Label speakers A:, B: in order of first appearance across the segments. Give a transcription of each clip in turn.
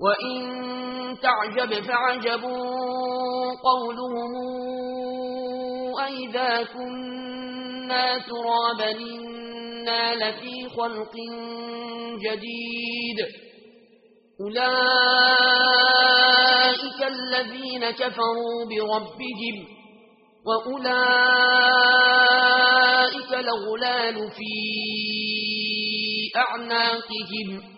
A: وإن تعجب فعجبوا قولهم أئذا كنا ترابا إنا لفي خلق جديد أولئك الذين كفروا بربهم وأولئك لغلال في أعناقهم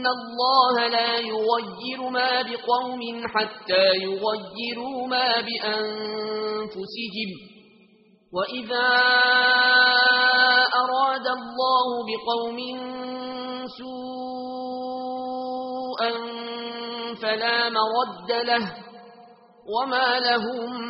A: ان الله لا يغير ما بقوم حتى يغيروا ما بانفسهم واذا اراد الله بقوم فلا مرد له وما لهم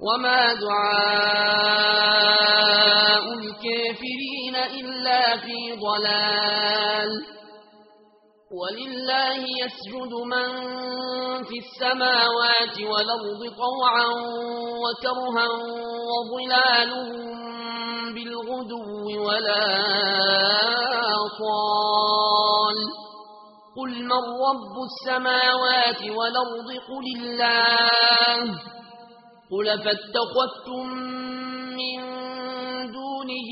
A: وما دعاء الكافرين إلا في ضلال ولله يسجد من في السماوات والأرض طوعا وكرها وظلالهم بالغدو ولا طال قل من رب السماوات والأرض قل الله قل فاتخذتم من دونه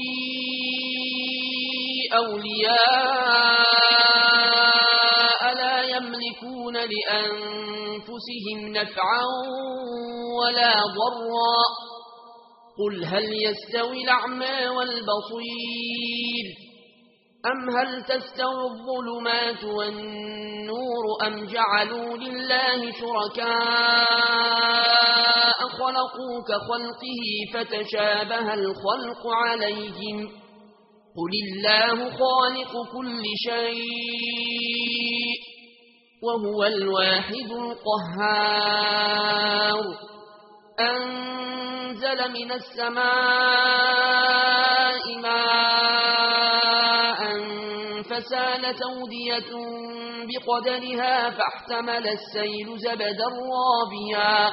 A: أولياء لا يملكون لأنفسهم نفعا ولا ضرا قل هل يستوي الأعمى والبصير أم هل تستوي الظلمات والنور أم جعلوا لله شركات خلقوا كخلقه فتشابه الخلق عليهم قل الله خالق كل شيء وهو الواحد القهار. أنزل من السماء ماء فسالت أودية بقدرها فاحتمل السيل زبدا رابيا.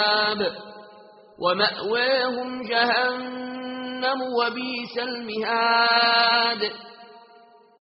A: ومأواهم جهنم وبيس المهاد.